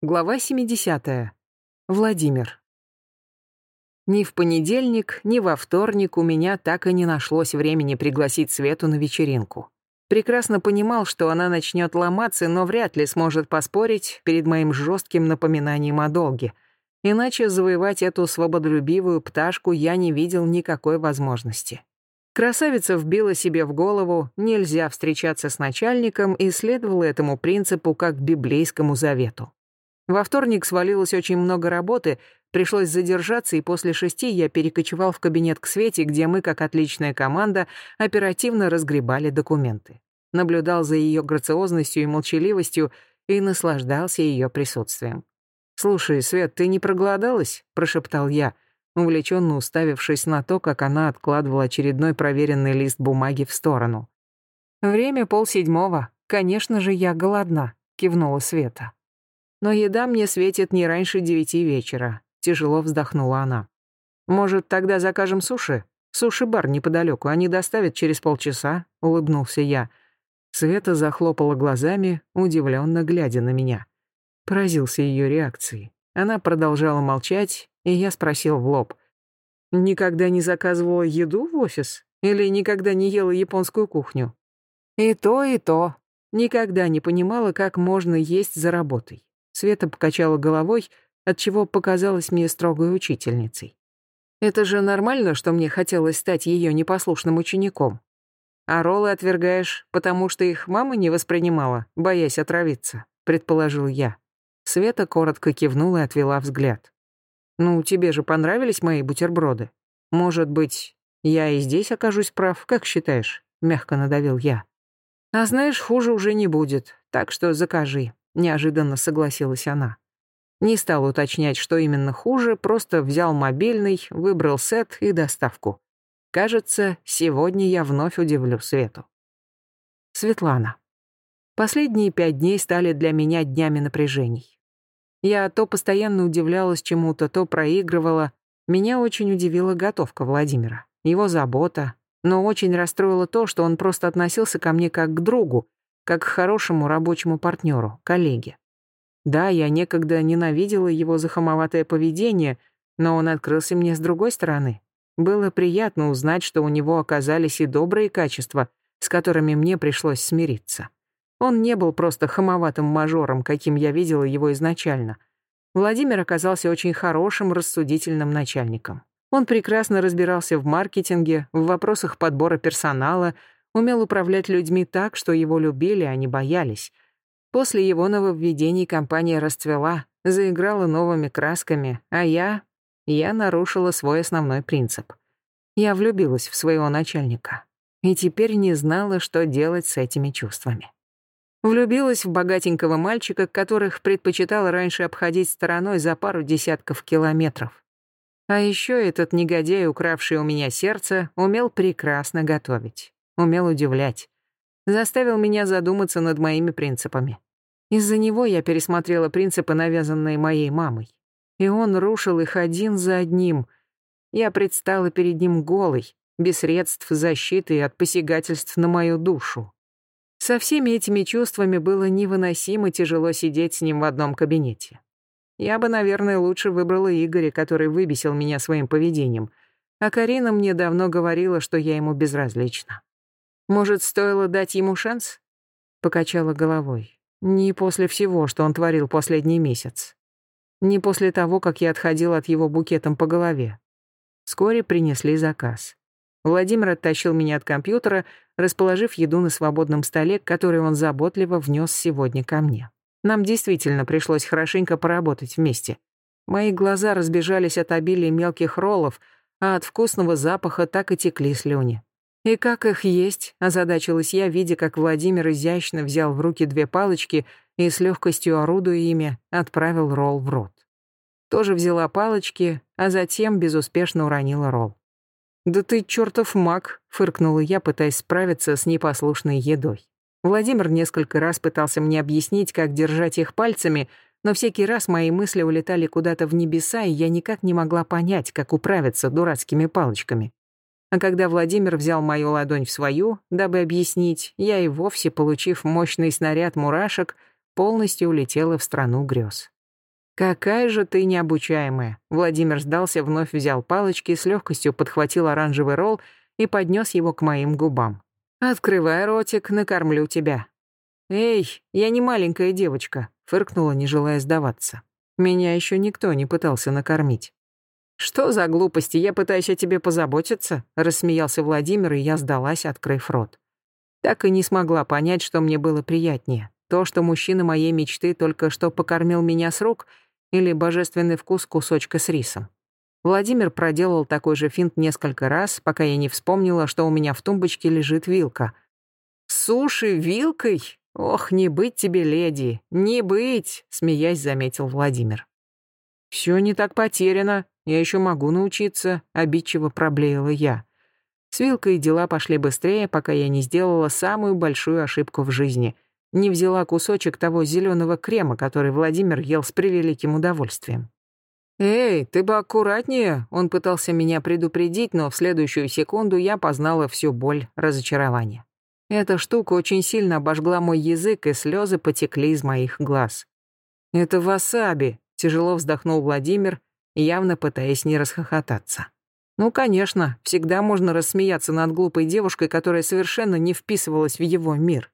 Глава 70. Владимир. Ни в понедельник, ни во вторник у меня так и не нашлось времени пригласить Свету на вечеринку. Прекрасно понимал, что она начнет ломаться, но вряд ли сможет поспорить перед моим жестким напоминанием о долге. Иначе завоевать эту свободолюбивую пташку я не видел никакой возможности. Красавица вбила себе в голову, нельзя встречаться с начальником и следовала этому принципу как библейскому завету. Во вторник свалилось очень много работы, пришлось задержаться, и после шести я перекочевал в кабинет к Свете, где мы, как отличная команда, оперативно разгребали документы. Наблюдал за ее грациозностью и молчаливостью и наслаждался ее присутствием. «Слушай, Свет, ты не проголодалась?» – прошептал я, увлеченно уставившись на то, как она откладывала очередной проверенный лист бумаги в сторону. «Время полседьмого. Конечно же, я голодна», – кивнула Света. Но еда мне светит не раньше девяти вечера. Тяжело вздохнула она. Может, тогда закажем суши? Суши-бар неподалеку, они доставят через полчаса, улыбнулся я. Света захлопала глазами, удивленно глядя на меня. Поразился ее реакцией. Она продолжала молчать, и я спросил в лоб. «Никогда не заказывала еду в офис? Или никогда не ела японскую кухню?» «И то, и то. Никогда не понимала, как можно есть за работой. Света покачала головой, отчего показалась мне строгой учительницей. «Это же нормально, что мне хотелось стать ее непослушным учеником. А роллы отвергаешь, потому что их мама не воспринимала, боясь отравиться», — предположил я. Света коротко кивнула и отвела взгляд. «Ну, тебе же понравились мои бутерброды? Может быть, я и здесь окажусь прав, как считаешь?» — мягко надавил я. «А знаешь, хуже уже не будет, так что закажи неожиданно согласилась она. Не стал уточнять, что именно хуже, просто взял мобильный, выбрал сет и доставку. Кажется, сегодня я вновь удивлю Свету. Светлана. Последние пять дней стали для меня днями напряжений. Я то постоянно удивлялась чему-то, то проигрывала. Меня очень удивила готовка Владимира, его забота, но очень расстроило то, что он просто относился ко мне как к другу, как к хорошему рабочему партнеру, коллеге. Да, я некогда ненавидела его за хамоватое поведение, но он открылся мне с другой стороны. Было приятно узнать, что у него оказались и добрые качества, с которыми мне пришлось смириться. Он не был просто хамоватым мажором, каким я видела его изначально. Владимир оказался очень хорошим, рассудительным начальником. Он прекрасно разбирался в маркетинге, в вопросах подбора персонала, умел управлять людьми так, что его любили, а не боялись. После его нововведений компания расцвела, заиграла новыми красками, а я... я нарушила свой основной принцип. Я влюбилась в своего начальника и теперь не знала, что делать с этими чувствами. Влюбилась в богатенького мальчика, которых предпочитала раньше обходить стороной за пару десятков километров. А еще этот негодяй, укравший у меня сердце, умел прекрасно готовить умел удивлять. Заставил меня задуматься над моими принципами. Из-за него я пересмотрела принципы, навязанные моей мамой. И он рушил их один за одним. Я предстала перед ним голой, без средств защиты от посягательств на мою душу. Со всеми этими чувствами было невыносимо тяжело сидеть с ним в одном кабинете. Я бы, наверное, лучше выбрала Игоря, который выбесил меня своим поведением, а Карина мне давно говорила, что я ему безразлична. Может, стоило дать ему шанс? Покачала головой. Не после всего, что он творил последний месяц. Не после того, как я отходила от его букетом по голове. Вскоре принесли заказ. Владимир оттащил меня от компьютера, расположив еду на свободном столе, который он заботливо внес сегодня ко мне. Нам действительно пришлось хорошенько поработать вместе. Мои глаза разбежались от обилия мелких роллов, а от вкусного запаха так и текли слюни. «И как их есть?» – озадачилась я, видя, как Владимир изящно взял в руки две палочки и с легкостью орудуя ими, отправил ролл в рот. Тоже взяла палочки, а затем безуспешно уронила ролл. «Да ты чертов маг!» — фыркнула я, пытаясь справиться с непослушной едой. Владимир несколько раз пытался мне объяснить, как держать их пальцами, но всякий раз мои мысли улетали куда-то в небеса, и я никак не могла понять, как управиться дурацкими палочками. А когда Владимир взял мою ладонь в свою, дабы объяснить, я и вовсе, получив мощный снаряд мурашек, полностью улетела в страну грез. «Какая же ты необучаемая!» Владимир сдался, вновь взял палочки, с легкостью подхватил оранжевый ролл и поднес его к моим губам. «Открывай ротик, накормлю тебя». «Эй, я не маленькая девочка», — фыркнула, не желая сдаваться. Меня еще никто не пытался накормить. «Что за глупости, я пытаюсь о тебе позаботиться?» — рассмеялся Владимир, и я сдалась, открыв рот. Так и не смогла понять, что мне было приятнее. То, что мужчина моей мечты только что покормил меня с рук — или божественный вкус кусочка с рисом. Владимир проделал такой же финт несколько раз, пока я не вспомнила, что у меня в тумбочке лежит вилка. «Суши вилкой? Ох, не быть тебе, леди, не быть!» — смеясь заметил Владимир. «Все не так потеряно, я еще могу научиться», — обидчиво проблеяла я. С вилкой дела пошли быстрее, пока я не сделала самую большую ошибку в жизни — не взяла кусочек того зеленого крема, который Владимир ел с превеликим удовольствием. «Эй, ты бы аккуратнее!» Он пытался меня предупредить, но в следующую секунду я познала всю боль разочарования. Эта штука очень сильно обожгла мой язык, и слезы потекли из моих глаз. «Это васаби», — тяжело вздохнул Владимир, явно пытаясь не расхохотаться. Ну, конечно, всегда можно рассмеяться над глупой девушкой, которая совершенно не вписывалась в его мир.